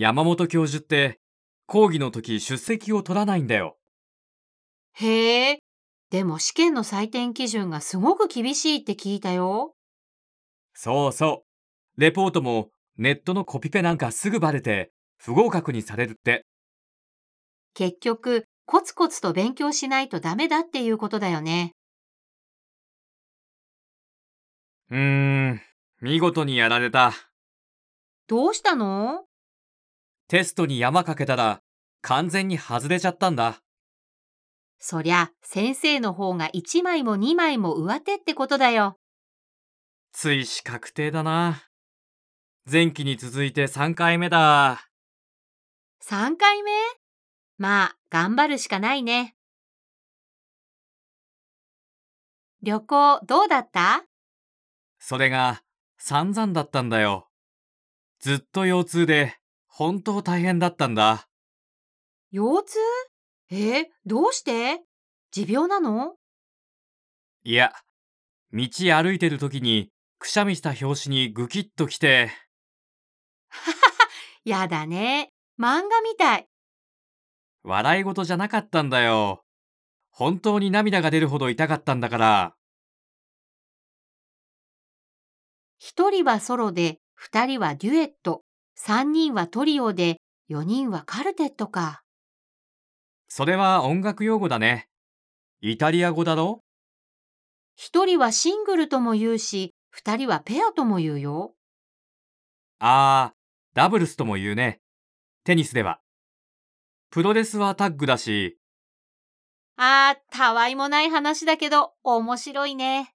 山本教授って講義の時出席を取らないんだよ。へえ。でも試験の採点基準がすごく厳しいって聞いたよ。そうそう。レポートもネットのコピペなんかすぐバレて不合格にされるって。結局、コツコツと勉強しないとダメだっていうことだよね。うーん、見事にやられた。どうしたの？テストに山かけたら完全に外れちゃったんだ。そりゃ、先生の方が1枚も2枚も上手ってことだよ。追試確定だな。前期に続いて3回目だ。3回目？まあ、頑張るしかないね。旅行どうだった？それが散々だったんだよ。ずっと腰痛で本当大変だったんだ。腰痛？えーどうして？持病なの？いや、道歩いてる時にくしゃみした拍子にグキッときて、やだね。漫画みたい。笑い事じゃなかったんだよ。本当に涙が出るほど痛かったんだから。一人はソロで、二人はデュエット、三人はトリオで、四人はカルテットか。それは音楽用語だね。イタリア語だろ？一人はシングルとも言うし、二人はペアとも言うよ。あー、ダブルスとも言うね。テニスでは。プロレスはタッグだし、あー、たわいもない話だけど、面白いね。